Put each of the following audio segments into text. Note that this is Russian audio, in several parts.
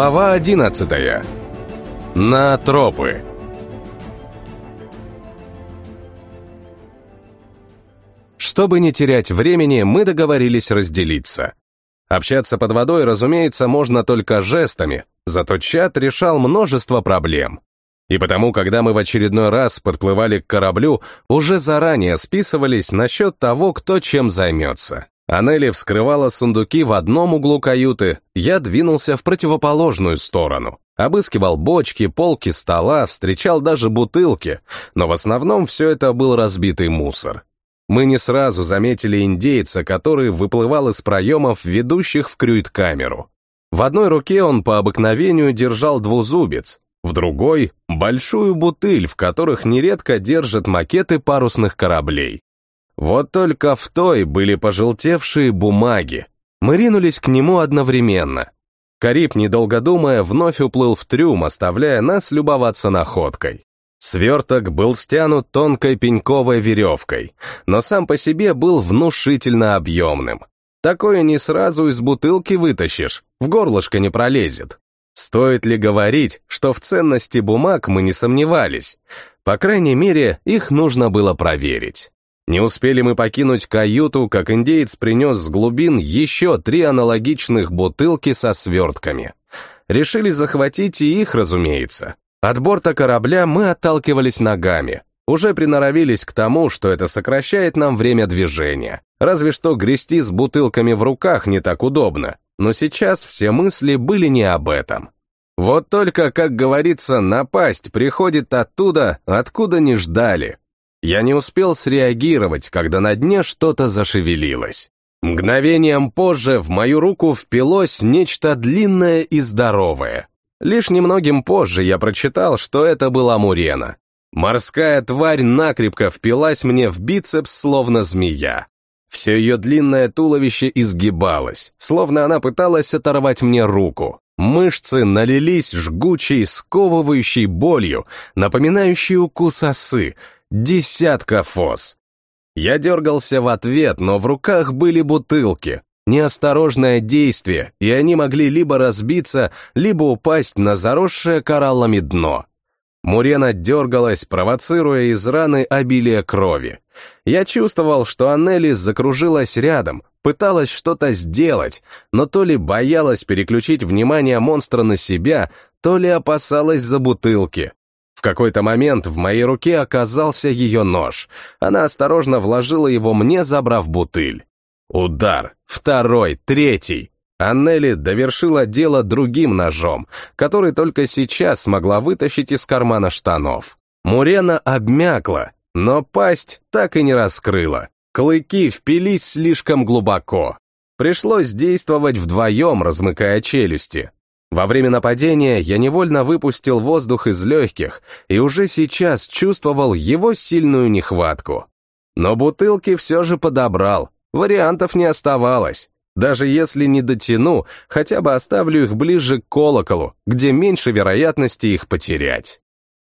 Глава одиннадцатая. На тропы. Чтобы не терять времени, мы договорились разделиться. Общаться под водой, разумеется, можно только жестами, зато чат решал множество проблем. И потому, когда мы в очередной раз подплывали к кораблю, уже заранее списывались насчет того, кто чем займется. Анели вскрывала сундуки в одном углу каюты, я двинулся в противоположную сторону. Обыскивал бочки, полки стола, встречал даже бутылки, но в основном все это был разбитый мусор. Мы не сразу заметили индейца, который выплывал из проемов, ведущих в крюит-камеру. В одной руке он по обыкновению держал двузубец, в другой — большую бутыль, в которых нередко держат макеты парусных кораблей. Вот только в той были пожелтевшие бумаги. Мы ринулись к нему одновременно. Кариб, недолго думая, вновь уплыл в трюм, оставляя нас любоваться находкой. Сверток был стянут тонкой пеньковой веревкой, но сам по себе был внушительно объемным. Такое не сразу из бутылки вытащишь, в горлышко не пролезет. Стоит ли говорить, что в ценности бумаг мы не сомневались? По крайней мере, их нужно было проверить. Не успели мы покинуть каюту, как индеец принес с глубин еще три аналогичных бутылки со свертками. Решили захватить и их, разумеется. От борта корабля мы отталкивались ногами. Уже приноровились к тому, что это сокращает нам время движения. Разве что грести с бутылками в руках не так удобно но сейчас все мысли были не об этом. Вот только, как говорится, напасть приходит оттуда, откуда не ждали. Я не успел среагировать, когда на дне что-то зашевелилось. Мгновением позже в мою руку впилось нечто длинное и здоровое. Лишь немногим позже я прочитал, что это была мурена. Морская тварь накрепко впилась мне в бицепс, словно змея. Все ее длинное туловище изгибалось, словно она пыталась оторвать мне руку. Мышцы налились жгучей, сковывающей болью, напоминающей укус осы. Десятка фос. Я дергался в ответ, но в руках были бутылки. Неосторожное действие, и они могли либо разбиться, либо упасть на заросшее кораллами дно. Мурена дергалась, провоцируя из раны обилие крови. Я чувствовал, что Аннели закружилась рядом, пыталась что-то сделать, но то ли боялась переключить внимание монстра на себя, то ли опасалась за бутылки. В какой-то момент в моей руке оказался ее нож. Она осторожно вложила его мне, забрав бутыль. Удар, второй, третий. Аннели довершила дело другим ножом, который только сейчас смогла вытащить из кармана штанов. Мурена обмякла, но пасть так и не раскрыла. Клыки впились слишком глубоко. Пришлось действовать вдвоем, размыкая челюсти. Во время нападения я невольно выпустил воздух из легких и уже сейчас чувствовал его сильную нехватку. Но бутылки все же подобрал, вариантов не оставалось. Даже если не дотяну, хотя бы оставлю их ближе к колоколу, где меньше вероятности их потерять.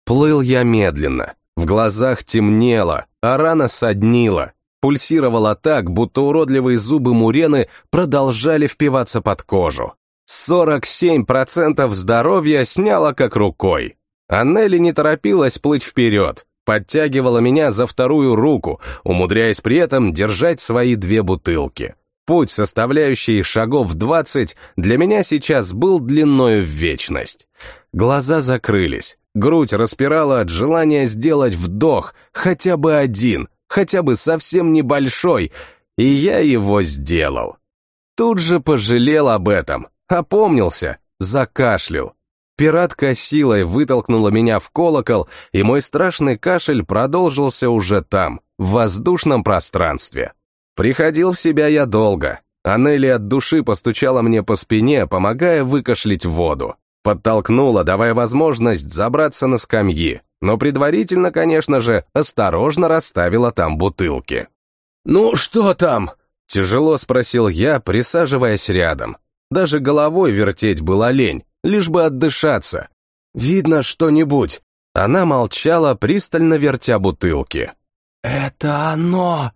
Плыл я медленно, в глазах темнело, а рана соднила, пульсировала так, будто уродливые зубы Мурены продолжали впиваться под кожу. 47% здоровья сняло как рукой. Аннели не торопилась плыть вперед, подтягивала меня за вторую руку, умудряясь при этом держать свои две бутылки. Путь, составляющий шагов 20, для меня сейчас был длиною в вечность. Глаза закрылись, грудь распирала от желания сделать вдох, хотя бы один, хотя бы совсем небольшой, и я его сделал. Тут же пожалел об этом, опомнился, закашлял. Пиратка силой вытолкнула меня в колокол, и мой страшный кашель продолжился уже там, в воздушном пространстве. Приходил в себя я долго. Анели от души постучала мне по спине, помогая выкашлять воду. Подтолкнула, давая возможность забраться на скамьи, но предварительно, конечно же, осторожно расставила там бутылки. «Ну, что там?» — тяжело спросил я, присаживаясь рядом. Даже головой вертеть была лень, лишь бы отдышаться. «Видно что-нибудь?» Она молчала, пристально вертя бутылки. «Это оно!»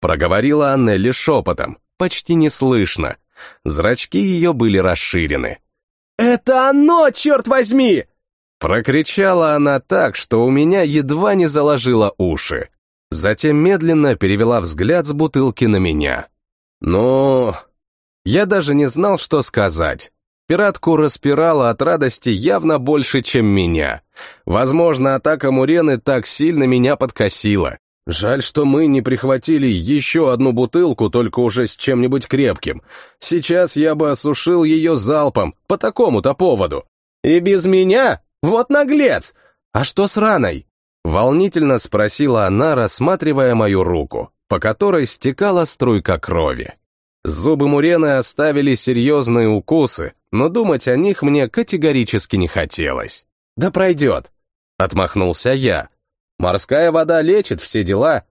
Проговорила Аннелли шепотом, почти неслышно. Зрачки ее были расширены. Это оно, черт возьми!» Прокричала она так, что у меня едва не заложило уши. Затем медленно перевела взгляд с бутылки на меня. «Ну...» Я даже не знал, что сказать. Пиратку распирала от радости явно больше, чем меня. Возможно, атака Мурены так сильно меня подкосила. Жаль, что мы не прихватили еще одну бутылку, только уже с чем-нибудь крепким. Сейчас я бы осушил ее залпом, по такому-то поводу. И без меня? Вот наглец! А что с раной? Волнительно спросила она, рассматривая мою руку, по которой стекала струйка крови. Зубы Мурены оставили серьезные укусы, но думать о них мне категорически не хотелось. «Да пройдет», — отмахнулся я. «Морская вода лечит все дела».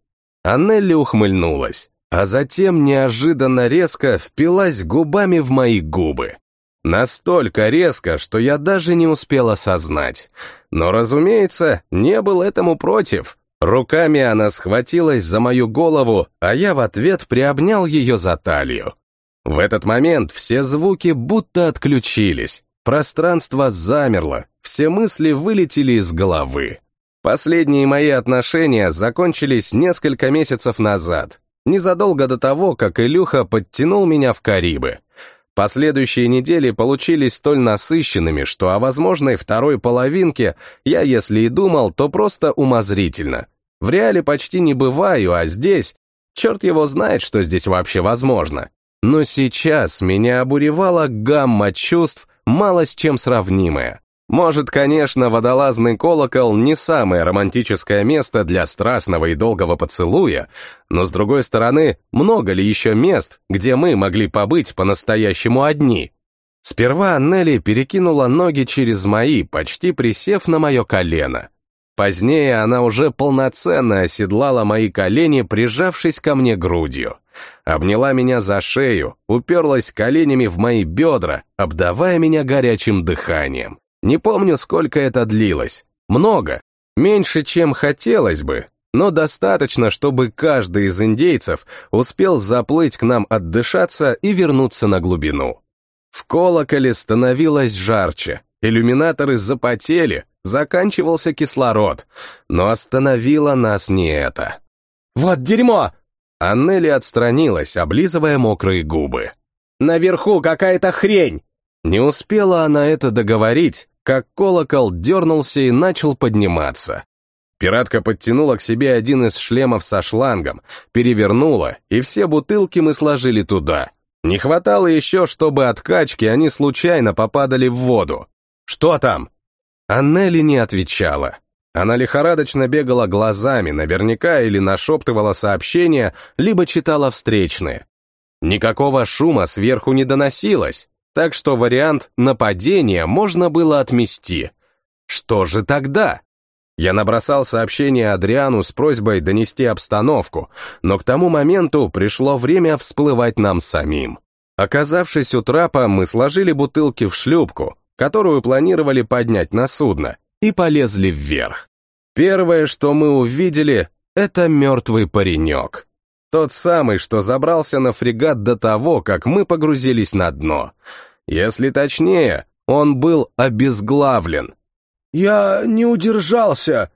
Аннелли ухмыльнулась, а затем неожиданно резко впилась губами в мои губы. Настолько резко, что я даже не успел осознать. Но, разумеется, не был этому против. Руками она схватилась за мою голову, а я в ответ приобнял ее за талию. В этот момент все звуки будто отключились, пространство замерло, все мысли вылетели из головы. Последние мои отношения закончились несколько месяцев назад, незадолго до того, как Илюха подтянул меня в Карибы. Последующие недели получились столь насыщенными, что о возможной второй половинке я, если и думал, то просто умозрительно. В реале почти не бываю, а здесь... Черт его знает, что здесь вообще возможно. Но сейчас меня обуревала гамма чувств, мало с чем сравнимая. Может, конечно, водолазный колокол не самое романтическое место для страстного и долгого поцелуя, но, с другой стороны, много ли еще мест, где мы могли побыть по-настоящему одни? Сперва Нелли перекинула ноги через мои, почти присев на мое колено. Позднее она уже полноценно оседлала мои колени, прижавшись ко мне грудью. Обняла меня за шею, уперлась коленями в мои бедра, обдавая меня горячим дыханием. Не помню, сколько это длилось. Много. Меньше, чем хотелось бы, но достаточно, чтобы каждый из индейцев успел заплыть к нам отдышаться и вернуться на глубину. В колоколе становилось жарче, иллюминаторы запотели, заканчивался кислород, но остановило нас не это. «Вот дерьмо!» Аннели отстранилась, облизывая мокрые губы. «Наверху какая-то хрень!» Не успела она это договорить, как колокол дернулся и начал подниматься. Пиратка подтянула к себе один из шлемов со шлангом, перевернула, и все бутылки мы сложили туда. Не хватало еще, чтобы от качки они случайно попадали в воду. «Что там?» Аннели не отвечала. Она лихорадочно бегала глазами, наверняка или нашептывала сообщения, либо читала встречные. Никакого шума сверху не доносилось, так что вариант нападения можно было отмести. Что же тогда? Я набросал сообщение Адриану с просьбой донести обстановку, но к тому моменту пришло время всплывать нам самим. Оказавшись у трапа, мы сложили бутылки в шлюпку, которую планировали поднять на судно, и полезли вверх. Первое, что мы увидели, это мертвый паренек. Тот самый, что забрался на фрегат до того, как мы погрузились на дно. Если точнее, он был обезглавлен. «Я не удержался»,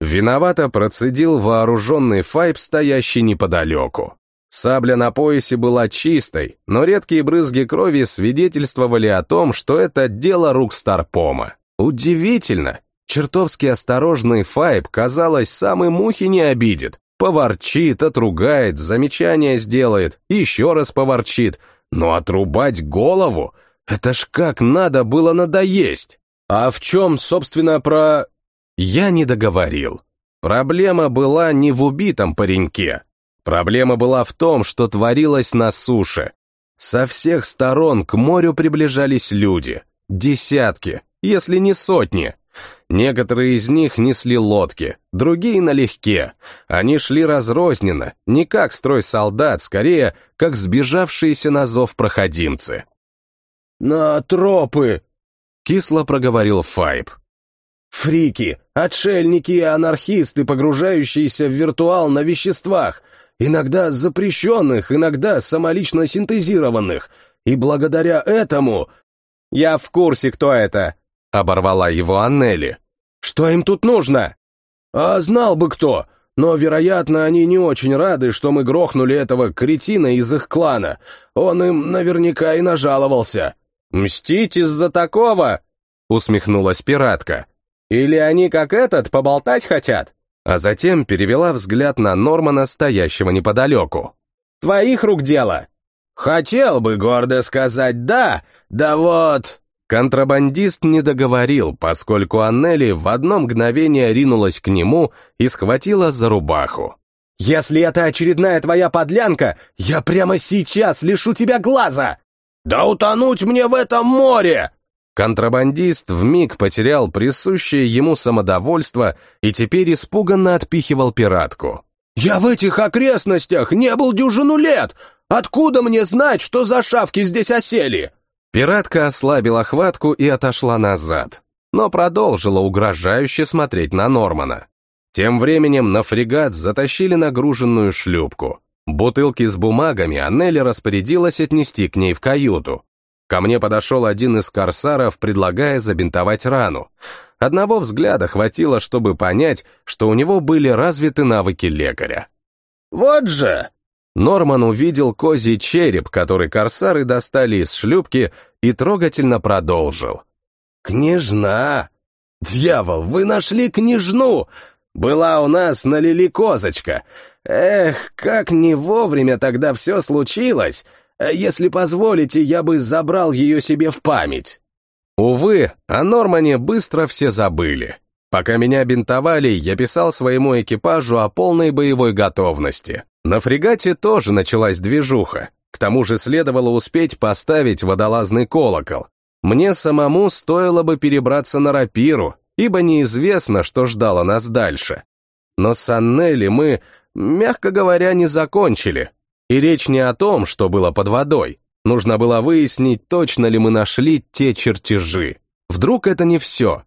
Виновато процедил вооруженный Файб, стоящий неподалеку. Сабля на поясе была чистой, но редкие брызги крови свидетельствовали о том, что это дело рук Старпома. Удивительно. Чертовски осторожный Файб, казалось, самый мухи не обидит. Поворчит, отругает, замечание сделает, еще раз поворчит. Но отрубать голову? Это ж как надо было надоесть. А в чем, собственно, про... Я не договорил. Проблема была не в убитом пареньке, Проблема была в том, что творилось на суше. Со всех сторон к морю приближались люди. Десятки, если не сотни. Некоторые из них несли лодки, другие налегке. Они шли разрозненно, не как строй солдат, скорее, как сбежавшиеся на зов проходимцы. «На тропы!» — кисло проговорил Файб. «Фрики, отшельники и анархисты, погружающиеся в виртуал на веществах — иногда запрещенных, иногда самолично синтезированных, и благодаря этому... «Я в курсе, кто это!» — оборвала его Аннели. «Что им тут нужно?» «А знал бы кто, но, вероятно, они не очень рады, что мы грохнули этого кретина из их клана. Он им наверняка и нажаловался». «Мстить из-за такого?» — усмехнулась пиратка. «Или они, как этот, поболтать хотят?» А затем перевела взгляд на Нормана, стоящего неподалеку. «Твоих рук дело?» «Хотел бы гордо сказать «да», да вот...» Контрабандист не договорил, поскольку Аннели в одно мгновение ринулась к нему и схватила за рубаху. «Если это очередная твоя подлянка, я прямо сейчас лишу тебя глаза!» «Да утонуть мне в этом море!» Контрабандист вмиг потерял присущее ему самодовольство и теперь испуганно отпихивал пиратку. «Я в этих окрестностях не был дюжину лет! Откуда мне знать, что за шавки здесь осели?» Пиратка ослабила хватку и отошла назад, но продолжила угрожающе смотреть на Нормана. Тем временем на фрегат затащили нагруженную шлюпку. Бутылки с бумагами Аннели распорядилась отнести к ней в каюту. Ко мне подошел один из корсаров, предлагая забинтовать рану. Одного взгляда хватило, чтобы понять, что у него были развиты навыки лекаря. «Вот же!» Норман увидел козий череп, который корсары достали из шлюпки, и трогательно продолжил. «Княжна! Дьявол, вы нашли княжну! Была у нас на лили козочка. Эх, как не вовремя тогда все случилось! Если позволите, я бы забрал ее себе в память». Увы, о Нормане быстро все забыли. Пока меня бинтовали, я писал своему экипажу о полной боевой готовности. На фрегате тоже началась движуха. К тому же следовало успеть поставить водолазный колокол. Мне самому стоило бы перебраться на рапиру, ибо неизвестно, что ждало нас дальше. Но с Аннели мы, мягко говоря, не закончили. И речь не о том, что было под водой. Нужно было выяснить, точно ли мы нашли те чертежи. Вдруг это не все,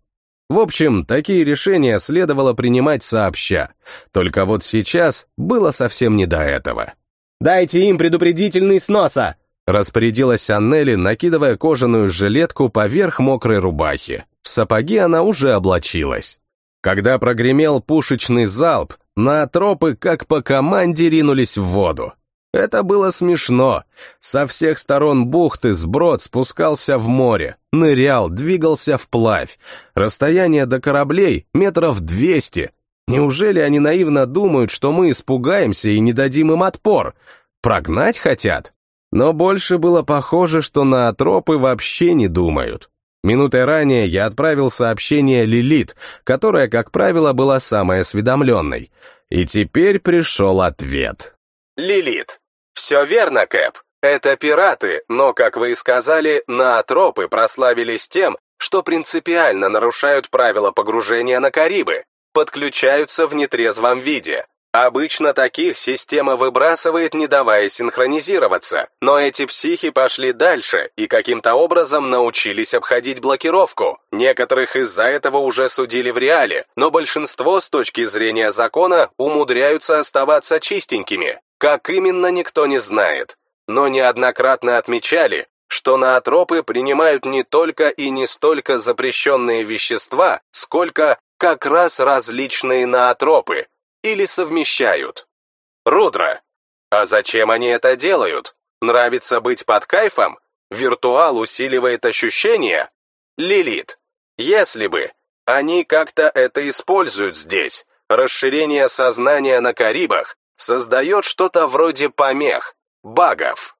в общем, такие решения следовало принимать сообща, только вот сейчас было совсем не до этого. «Дайте им предупредительный сноса!» Распорядилась Аннели, накидывая кожаную жилетку поверх мокрой рубахи. В сапоги она уже облачилась. Когда прогремел пушечный залп, на тропы как по команде ринулись в воду. Это было смешно. Со всех сторон бухты сброд спускался в море, нырял, двигался вплавь. Расстояние до кораблей метров двести. Неужели они наивно думают, что мы испугаемся и не дадим им отпор? Прогнать хотят? Но больше было похоже, что на тропы вообще не думают. Минутой ранее я отправил сообщение Лилит, которая, как правило, была самой осведомленной. И теперь пришел ответ. Лилит. «Все верно, Кэп. Это пираты, но, как вы и сказали, наотропы прославились тем, что принципиально нарушают правила погружения на Карибы, подключаются в нетрезвом виде. Обычно таких система выбрасывает, не давая синхронизироваться, но эти психи пошли дальше и каким-то образом научились обходить блокировку. Некоторых из-за этого уже судили в реале, но большинство с точки зрения закона умудряются оставаться чистенькими. Как именно, никто не знает, но неоднократно отмечали, что наотропы принимают не только и не столько запрещенные вещества, сколько как раз различные наотропы, или совмещают. Рудра. А зачем они это делают? Нравится быть под кайфом? Виртуал усиливает ощущения? Лилит. Если бы. Они как-то это используют здесь. Расширение сознания на Карибах создает что-то вроде помех, багов.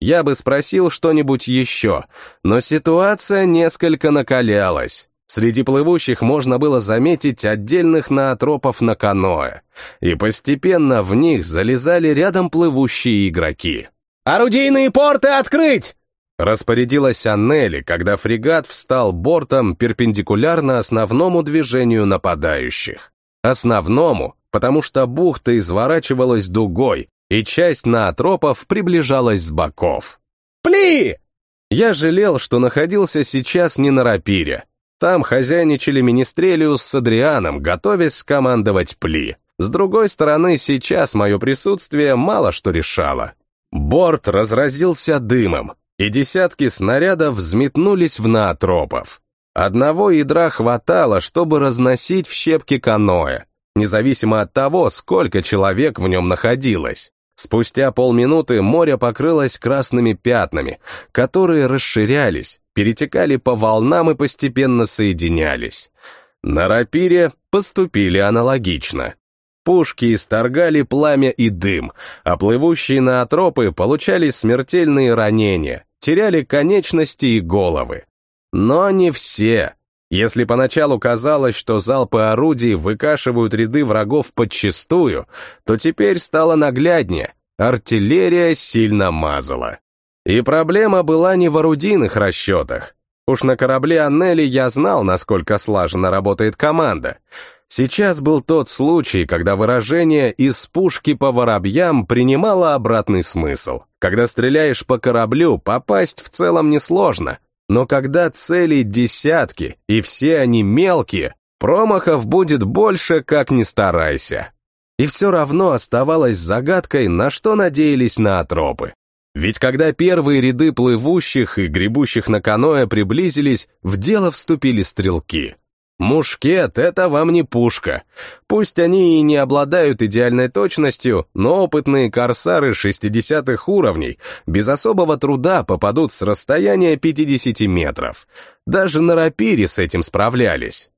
Я бы спросил что-нибудь еще, но ситуация несколько накалялась. Среди плывущих можно было заметить отдельных наотропов на каноэ, и постепенно в них залезали рядом плывущие игроки. «Орудийные порты открыть!» Распорядилась Аннели, когда фрегат встал бортом перпендикулярно основному движению нападающих. Основному, потому что бухта изворачивалась дугой, и часть наотропов приближалась с боков. «Пли!» Я жалел, что находился сейчас не на рапире. Там хозяйничали Министрелиус с Адрианом, готовясь скомандовать Пли. С другой стороны, сейчас мое присутствие мало что решало. Борт разразился дымом, и десятки снарядов взметнулись в наотропов. Одного ядра хватало, чтобы разносить в щепки каноэ, независимо от того, сколько человек в нем находилось. Спустя полминуты море покрылось красными пятнами, которые расширялись, перетекали по волнам и постепенно соединялись. На рапире поступили аналогично. Пушки исторгали пламя и дым, а плывущие на отропы получали смертельные ранения, теряли конечности и головы. Но не все. Если поначалу казалось, что залпы орудий выкашивают ряды врагов подчистую, то теперь стало нагляднее, артиллерия сильно мазала. И проблема была не в орудийных расчетах. Уж на корабле Аннели я знал, насколько слаженно работает команда. Сейчас был тот случай, когда выражение «из пушки по воробьям» принимало обратный смысл. Когда стреляешь по кораблю, попасть в целом несложно, но когда цели десятки, и все они мелкие, промахов будет больше, как ни старайся. И все равно оставалось загадкой, на что надеялись на атропы. Ведь когда первые ряды плывущих и гребущих на каноэ приблизились, в дело вступили стрелки — Мушкет — это вам не пушка. Пусть они и не обладают идеальной точностью, но опытные корсары 60-х уровней без особого труда попадут с расстояния 50 метров. Даже на рапире с этим справлялись.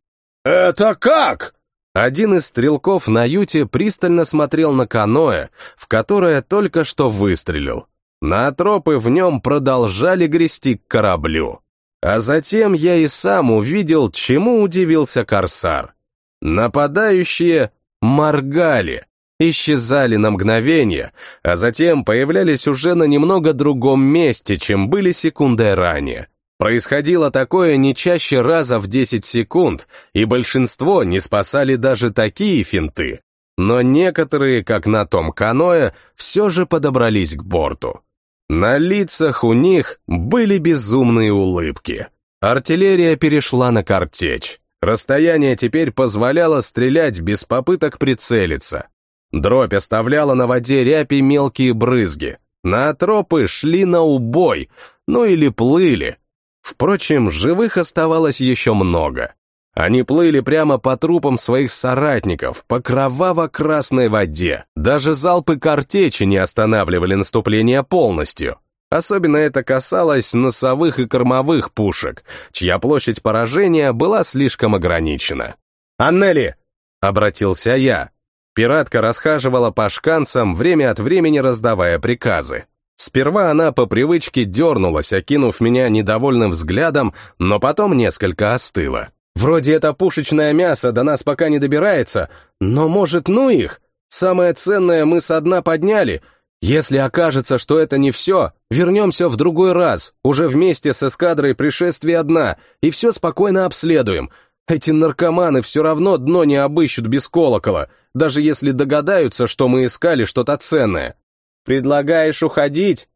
«Это как?» Один из стрелков на юте пристально смотрел на каноэ, в которое только что выстрелил. На тропы в нем продолжали грести к кораблю. А затем я и сам увидел, чему удивился Корсар. Нападающие моргали, исчезали на мгновение, а затем появлялись уже на немного другом месте, чем были секундой ранее. Происходило такое не чаще раза в 10 секунд, и большинство не спасали даже такие финты. Но некоторые, как на том каное, все же подобрались к борту. На лицах у них были безумные улыбки. Артиллерия перешла на картечь. Расстояние теперь позволяло стрелять без попыток прицелиться. Дробь оставляла на воде ряпи мелкие брызги. На тропы шли на убой, ну или плыли. Впрочем, живых оставалось еще много. Они плыли прямо по трупам своих соратников, по кроваво-красной воде. Даже залпы картечи не останавливали наступление полностью. Особенно это касалось носовых и кормовых пушек, чья площадь поражения была слишком ограничена. «Аннели!» — обратился я. Пиратка расхаживала по шканцам, время от времени раздавая приказы. Сперва она по привычке дернулась, окинув меня недовольным взглядом, но потом несколько остыла. Вроде это пушечное мясо до нас пока не добирается, но, может, ну их? Самое ценное мы со дна подняли. Если окажется, что это не все, вернемся в другой раз, уже вместе с эскадрой пришествия дна, и все спокойно обследуем. Эти наркоманы все равно дно не обыщут без колокола, даже если догадаются, что мы искали что-то ценное. Предлагаешь уходить?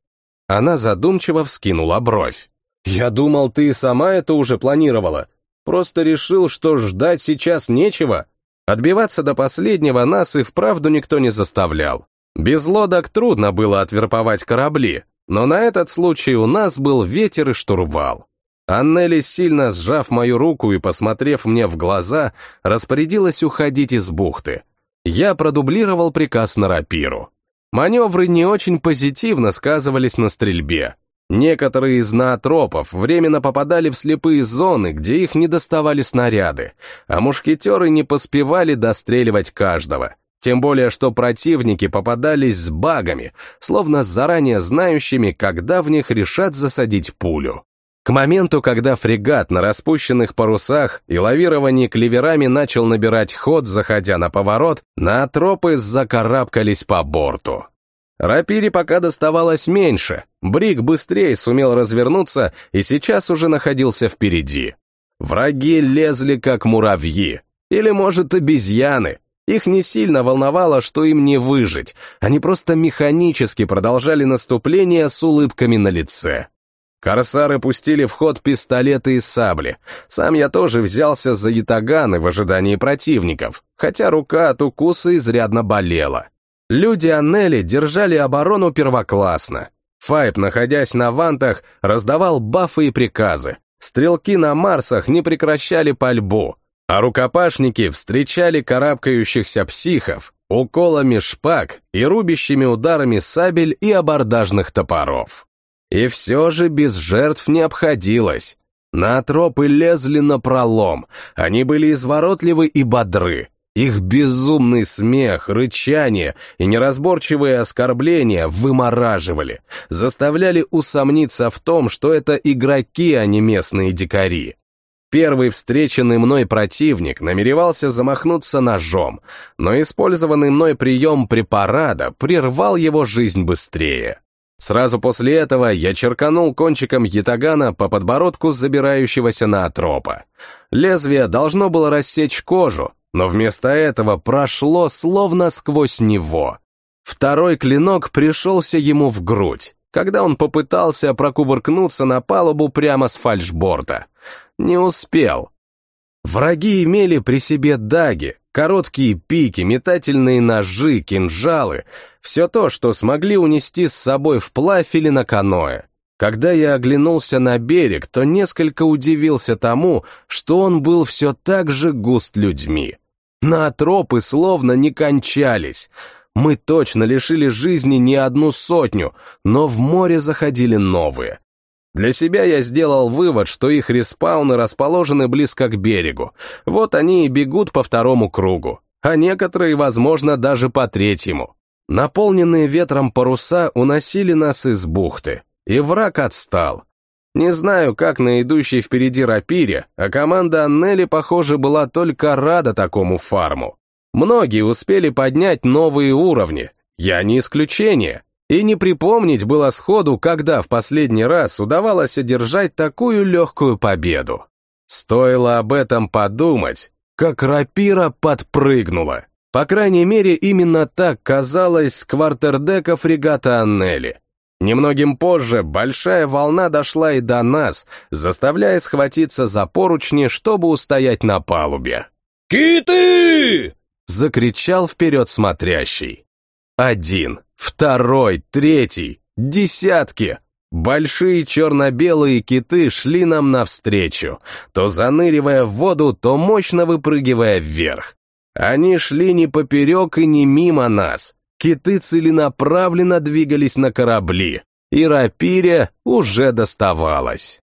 Она задумчиво вскинула бровь. Я думал, ты сама это уже планировала. Просто решил, что ждать сейчас нечего. Отбиваться до последнего нас и вправду никто не заставлял. Без лодок трудно было отверповать корабли, но на этот случай у нас был ветер и штурвал. Аннели, сильно сжав мою руку и посмотрев мне в глаза, распорядилась уходить из бухты. Я продублировал приказ на рапиру. Маневры не очень позитивно сказывались на стрельбе, Некоторые из наотропов временно попадали в слепые зоны, где их не доставали снаряды, а мушкетеры не поспевали достреливать каждого. Тем более, что противники попадались с багами, словно заранее знающими, когда в них решат засадить пулю. К моменту, когда фрегат на распущенных парусах и лавировании клеверами начал набирать ход, заходя на поворот, наотропы закарабкались по борту. Рапире пока доставалось меньше, Брик быстрее сумел развернуться и сейчас уже находился впереди. Враги лезли как муравьи, или, может, обезьяны. Их не сильно волновало, что им не выжить, они просто механически продолжали наступление с улыбками на лице. Корсары пустили в ход пистолеты и сабли. Сам я тоже взялся за ятаганы в ожидании противников, хотя рука от укуса изрядно болела. Люди Аннели держали оборону первоклассно. Файп, находясь на вантах, раздавал бафы и приказы. Стрелки на Марсах не прекращали пальбу, а рукопашники встречали карабкающихся психов уколами шпаг и рубящими ударами сабель и абордажных топоров. И все же без жертв не обходилось. На тропы лезли на пролом, они были изворотливы и бодры. Их безумный смех, рычание и неразборчивые оскорбления вымораживали, заставляли усомниться в том, что это игроки, а не местные дикари. Первый встреченный мной противник намеревался замахнуться ножом, но использованный мной прием препарата прервал его жизнь быстрее. Сразу после этого я черканул кончиком ятагана по подбородку забирающегося на атропа. Лезвие должно было рассечь кожу, но вместо этого прошло словно сквозь него. Второй клинок пришелся ему в грудь, когда он попытался прокувыркнуться на палубу прямо с фальшборта. Не успел. Враги имели при себе даги, Короткие пики, метательные ножи, кинжалы — все то, что смогли унести с собой вплавь или на каноэ. Когда я оглянулся на берег, то несколько удивился тому, что он был все так же густ людьми. На тропы словно не кончались. Мы точно лишили жизни не одну сотню, но в море заходили новые. Для себя я сделал вывод, что их респауны расположены близко к берегу. Вот они и бегут по второму кругу, а некоторые, возможно, даже по третьему. Наполненные ветром паруса уносили нас из бухты, и враг отстал. Не знаю, как на идущей впереди рапире, а команда Аннели, похоже, была только рада такому фарму. Многие успели поднять новые уровни, я не исключение. И не припомнить было сходу, когда в последний раз удавалось одержать такую легкую победу. Стоило об этом подумать, как рапира подпрыгнула. По крайней мере, именно так казалось с квартердека фрегата Аннели. Немногим позже большая волна дошла и до нас, заставляя схватиться за поручни, чтобы устоять на палубе. «Киты!» — закричал вперед смотрящий. Один, второй, третий, десятки. Большие черно-белые киты шли нам навстречу, то заныривая в воду, то мощно выпрыгивая вверх. Они шли не поперек и не мимо нас. Киты целенаправленно двигались на корабли, и рапире уже доставалось.